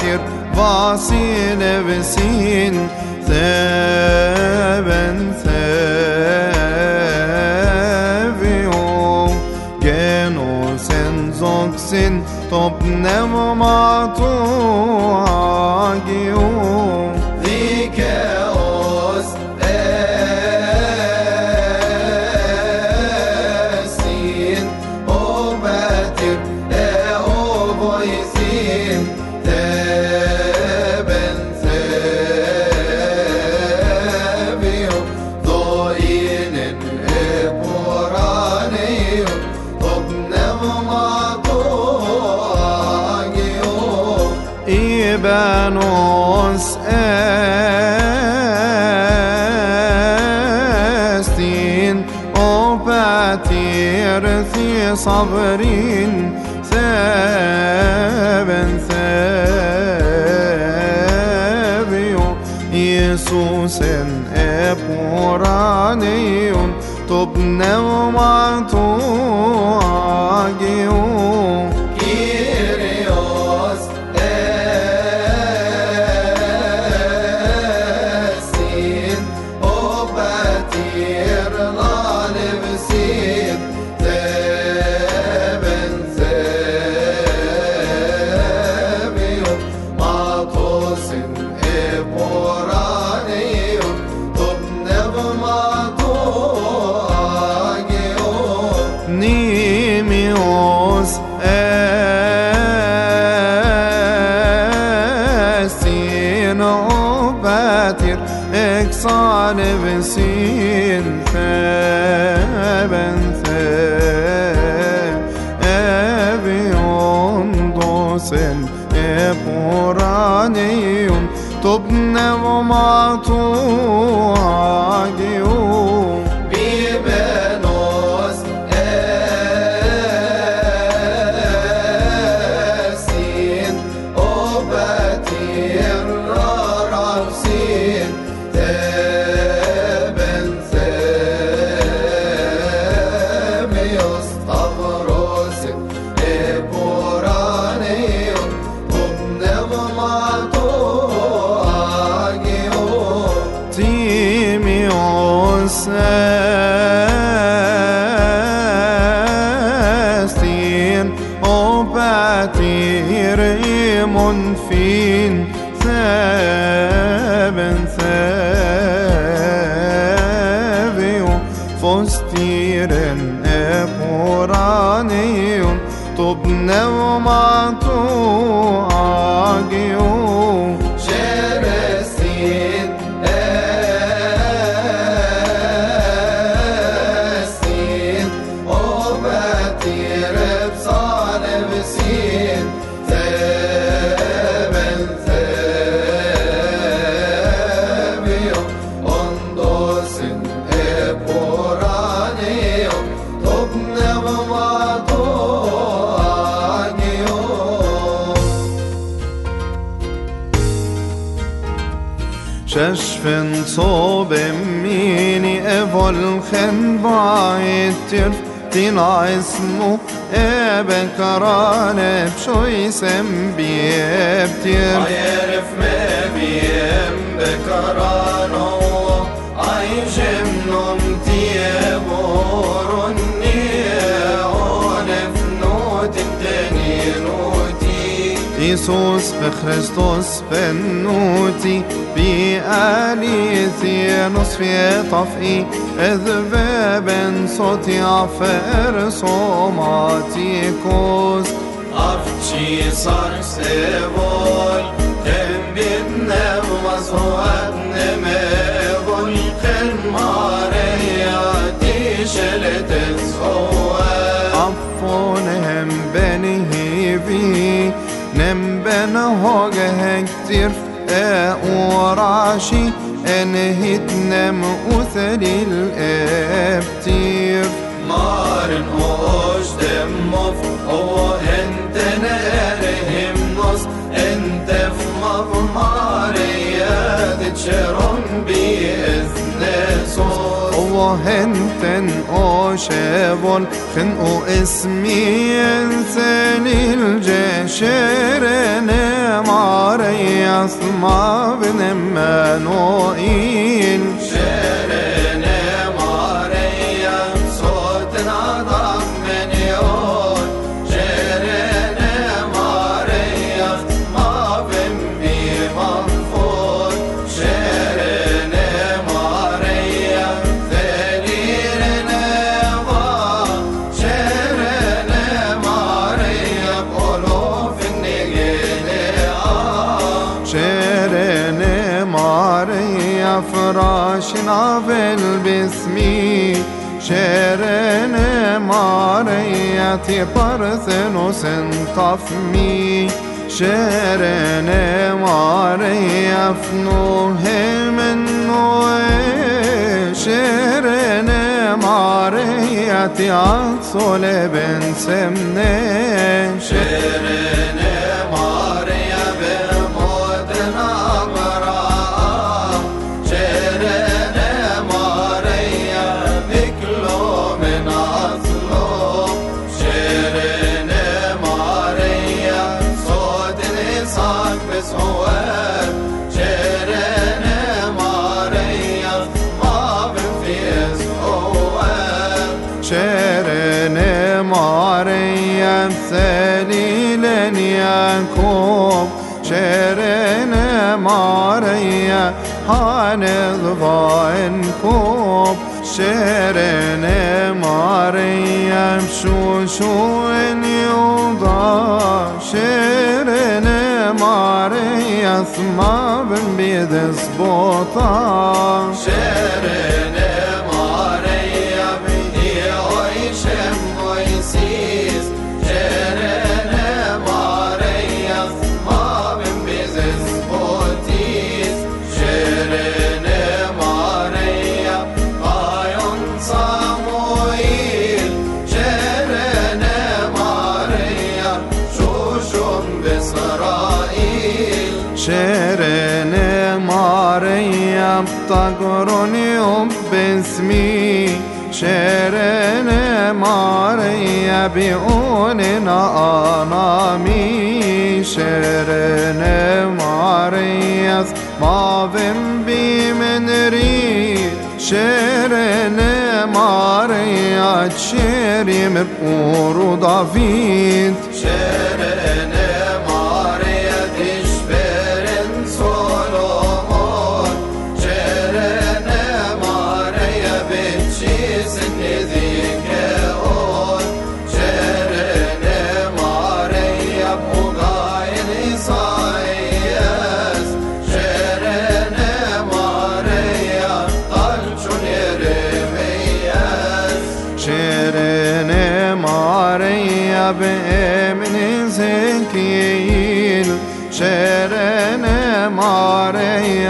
getir Vasil evsin Seven seviyorum. Geno sen zoksin. Top ne matun ile sabrin seven seviyor Jesusen eporanion top nevmatu agion sanevesin sevense Evi ondo sen e poraneyum Tobne vomatua Timios estin o patir imon fin theben thevio ششفن صوب ميني افولخن بايتر تينا اسمه ابكران بشوي سم بيبتر Ayerif meviem bekarano Ay إيسوس بخريستوس بنوتي بآلي ثيانوس في طفئي إذبابن صوتي عفر صوماتيكوس Avci sarsevol Tembit nevmas hoat nemevol Ken mareya tişeletes hoat Nem ben hoge hektir e وراشي انهت نم أثري الابتير Maren hoş demof o entene erhim nos entef mav mariya de هنتن أو شابون خن او اسمي انساني الجشرن ماري اسما بن منوئين ماريا تبرثنوس طفمي شيرين ماريا فنوه من نوه شيرين ماريا تعصل بن سمنه شرن ماريا حانض ضائنكوب شيرين ماريا شوشو يوضا شيرين ماريا ثما بن بيد سبوطا شرن ماريا بتقرني باسمي شيرين ماريا بيقوننا أنامي شيرين ماريا ما بن بي من ريد شيرين ماريا تشيري مبقور دافيد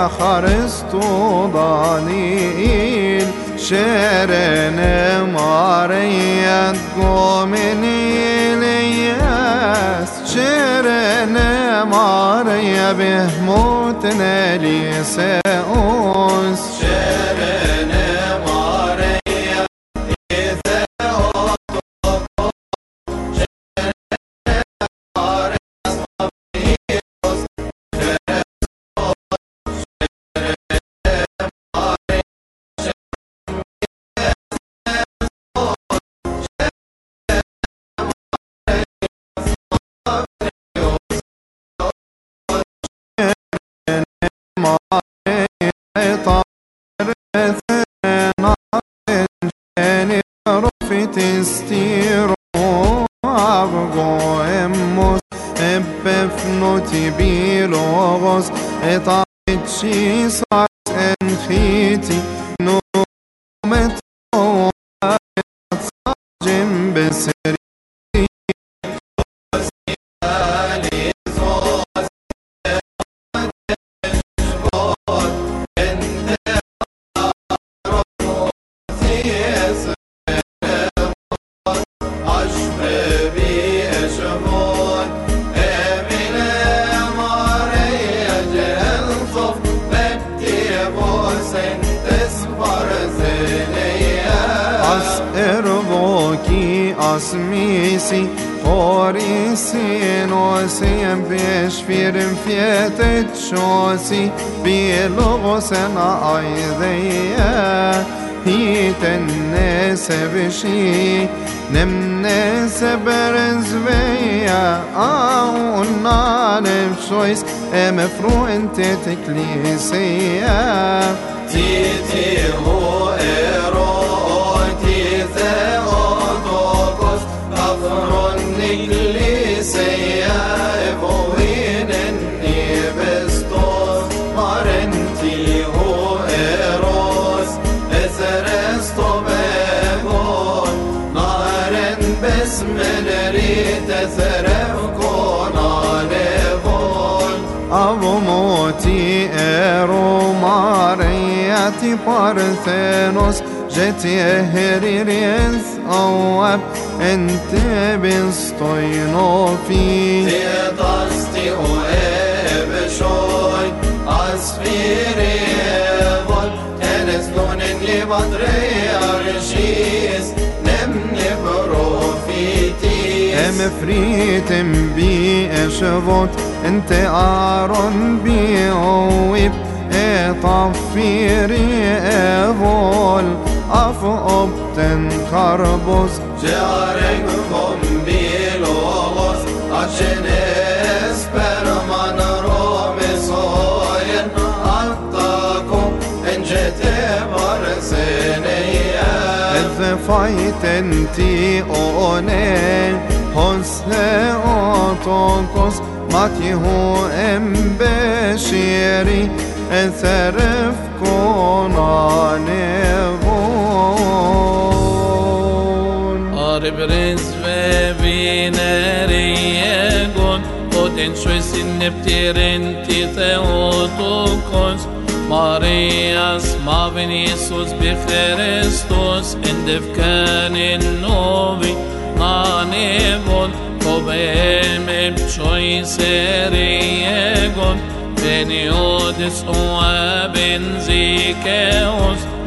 ماريا خرستو ضانيل شيرين ماريا قومن إلياس شيرين ماريا بهموتنا لساؤس E ta që sa smisi Horisi nosi Beş firin fiyete çosi Bir logo sena aydeye Hiten ne sevişi Nem ne seberez veya Ağunna nefşoyis Emefru ente teklisiye Titi hor Avomoti ero mariati parthenos جتي هريريس أواب أنت بستوينو في Tedasti o ebeshoj Asfiri evol Enes donin li badre arshis Nemni profitis أم فريتم بي أشفوت أنت آرون بي أويب طفيري Ceareng kombil olos acenes peraman romes oyen attako encete barzeneye Efe faytenti one honse otokos makihu embeşiri Eserif konane vur Sarı briz ve vineriye gon Odin şvesin neptirin tite otukons Marias Maven Jesus bi Christus In defkanin novi anevon Kobem em çoy seriye gon Beni odis o ben zikeos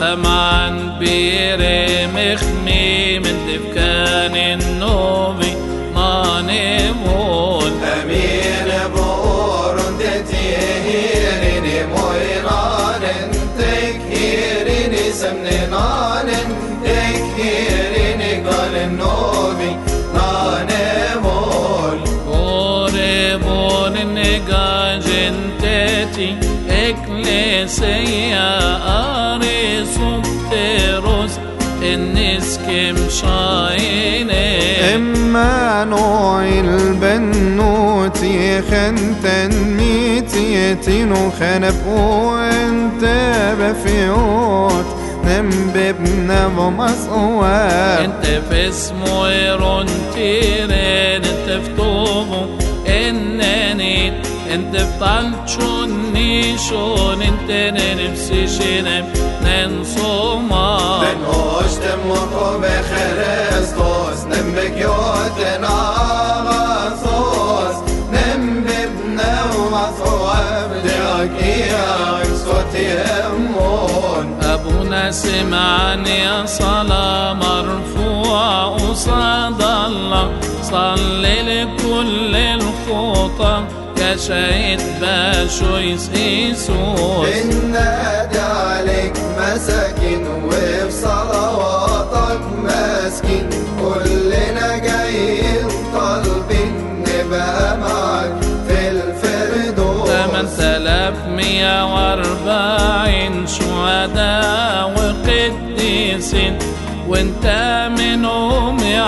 معا بيري مخمي من دفكان النوبي ما إكليسيا أريسو تيروس النسكم شايني إما نوع البنوتي خنتن ميتيتينو خنب وانت بفيوت نم بابنا ومسؤول انت في اسمه يرون تيرين انت في طوبه انني انت في طالشوني شون انت نفسي شنم ننسو ما من هوش دمكو بخرس دوس نمك يوت ناغاسوس نم ببنا ومصو عبد عكيان صوتي همون أبونا سمعني صلاة مرفوع وصاد الله صلي لكل الخطب كشهيد باشويس إيسوس بننادي عليك مساكين وفي صلواتك ماسكين كلنا جايين طالبين نبقى معاك في الفردوس. 8140 شهداء وقديسين. وانت منهم يا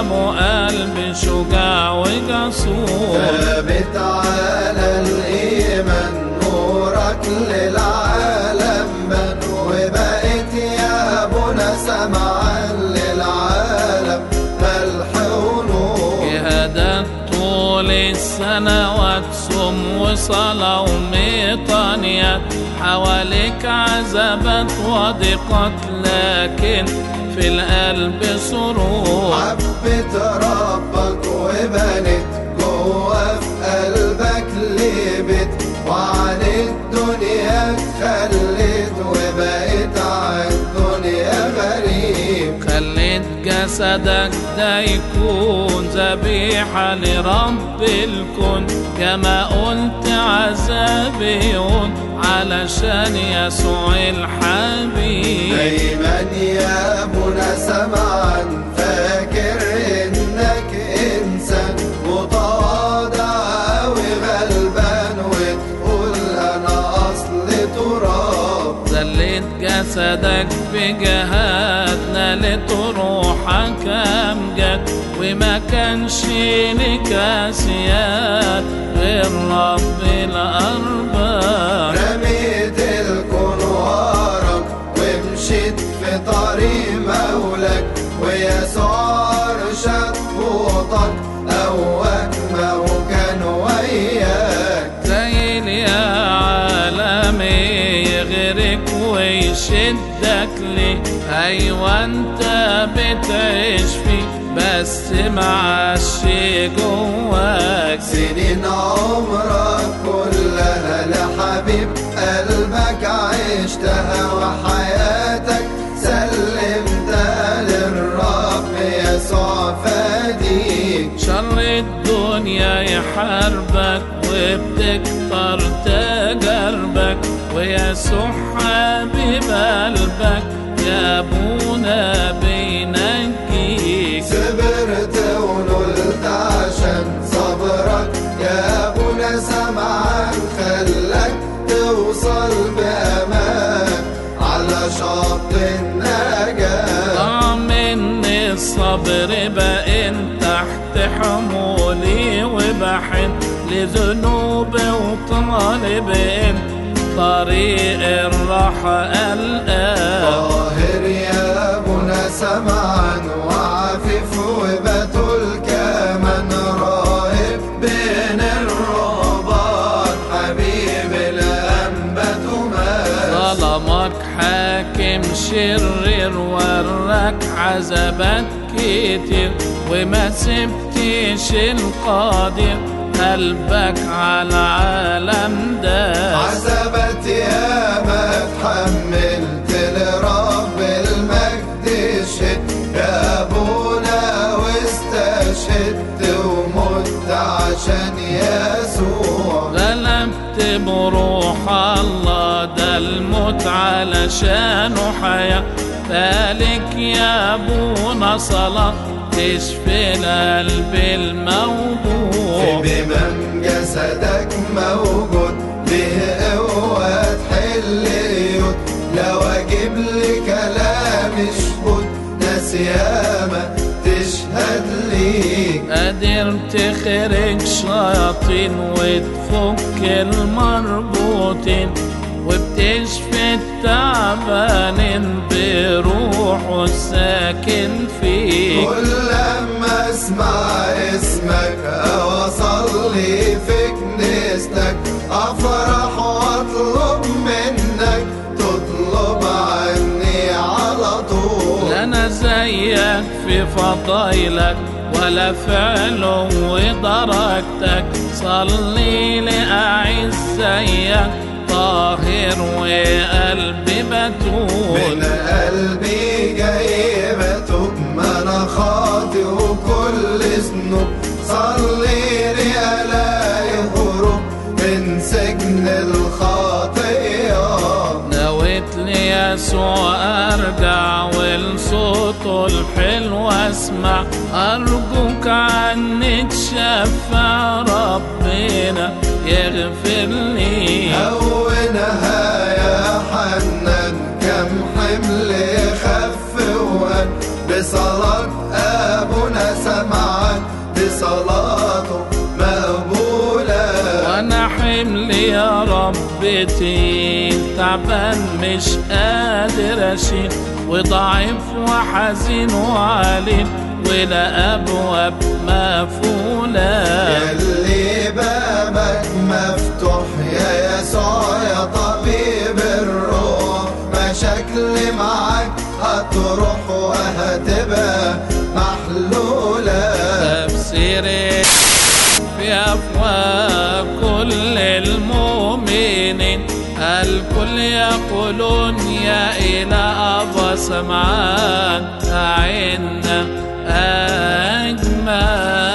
ابو قلب شجاع وجسور ثابت على الإيمان نورك للعالم بن وبقيت يا أبونا سمعا للعالم ملح ونور جهادات طول السنوات صم وصلاة وميطانيات حواليك عذابات وضيقات لكن في القلب سرور. حبت ربك وبنت جوا في قلبك لبت وعن الدنيا اتخلت وبقيت عن الدنيا غريب. خليت جسدك ده يكون ذبيحة لرب الكون. كما قلت عذابيون علشان يسوع الحبيب دايما يا ابونا سمعا فاكر إنك إنسان متواضع اوي غلبان وتقول أنا أصل تراب. ذلت جسدك بجهاد نالت روحك امجد وما كانش لك سياد غير رب الأرباب. قواك ما هو كان وياك. زي يا عالمي يغرق ويشدك ليه أيوه أنت بتعيش فيه بس معاش جواك. سنين عمرك كلها لحبيب قلبك عشتها يحاربك وبتكتر تجاربك ويسوع حبيب قلبك يا ابونا بينجيك صبرت ونلت عشان صبرك يا ابونا سمعان خلك توصل بأمان على شط النجاة. ضاع مني الصبر بقيت تحت لذنوبي وطالب طريق الراحة الآن. طاهر يا ابونا سمعا وعفيف وبتول كمان راهب بين الرهبان حبيب الانبات وماس ظلمك حاكم شرير وراك عذابات كتير. وما سبتش القادر. قلبك على العالم ده. عذبت يا ما اتحملت لرب المجد شد يا أبونا واستشهدت ومت عشان يسوع. غلبت بروح الله ده الموت علشانه حياة. ذلك يا أبونا صلاة. تشفي القلب الموجوع بمن جسدك موجود ليه قوة تحل يد لو أجيب لي كلام شهود ناس ياما تشهد ليك قادر تخرج شياطين وتفك المربوطين وبتشفي التعبانين بروحه الساكن فيك. كل لما اسمع اسمك أو اصلي في كنيستك أفرح وأطلب منك تطلب عني على طول. أنا زيك في فضايلك ولا فعل ودرجتك صلي لأعز زيك طاهر وقلبي بتول من قلبي جاي بتوب ما أنا خاطئ وكل ذنوب صلي لي الاقي هروب من سجن الخطيه نويت لي يسوع أرجع ولصوته الحلو أسمع. أرجوك عني تشفع ربنا يغفر لي هونها يا حنان كم حمل خف وهن. بصلاة أبونا سمعان بصلاته مقبولة. وأنا حملي يا رب تقيل تعبان مش قادر أشيل. وضعيف وحزين وعليل ولا أبواب مقفولة. يلي بابك تحيا يا يسوع يا طبيب الروح. مشاكلي معك هتروح وهتبقى محلولة. تفسيري في أفواه كل المؤمنين. الكل يقولون يا إلى أبا سمعان. أعنا أجمل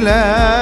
ile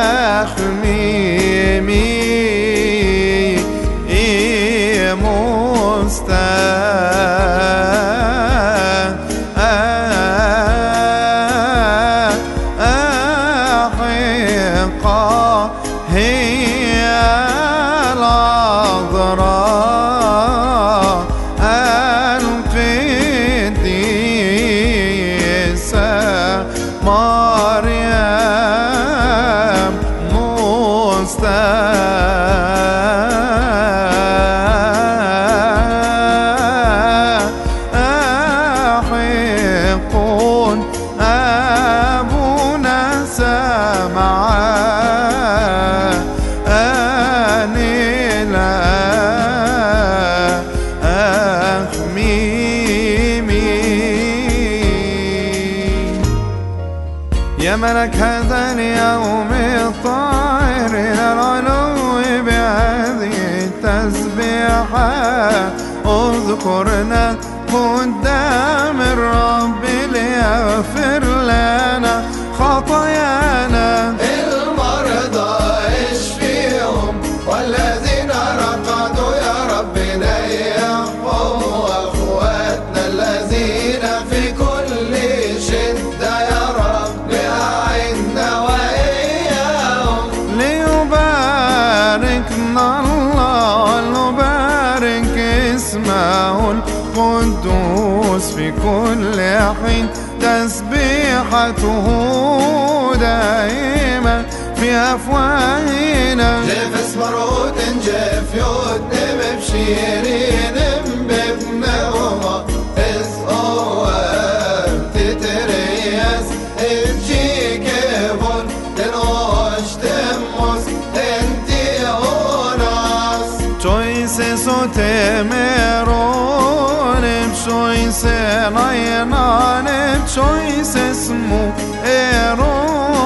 ملك هذا اليوم الطاهر إلى العلو بهذه التسبيحة. اذكرنا قدام الرب ليغفر في كل حين تسبيحته دائما في أفواهنا. جيف اسمروت جيف نم بشيرين بابن وما اس اوام تتريس choices, I and I have choices, move, error.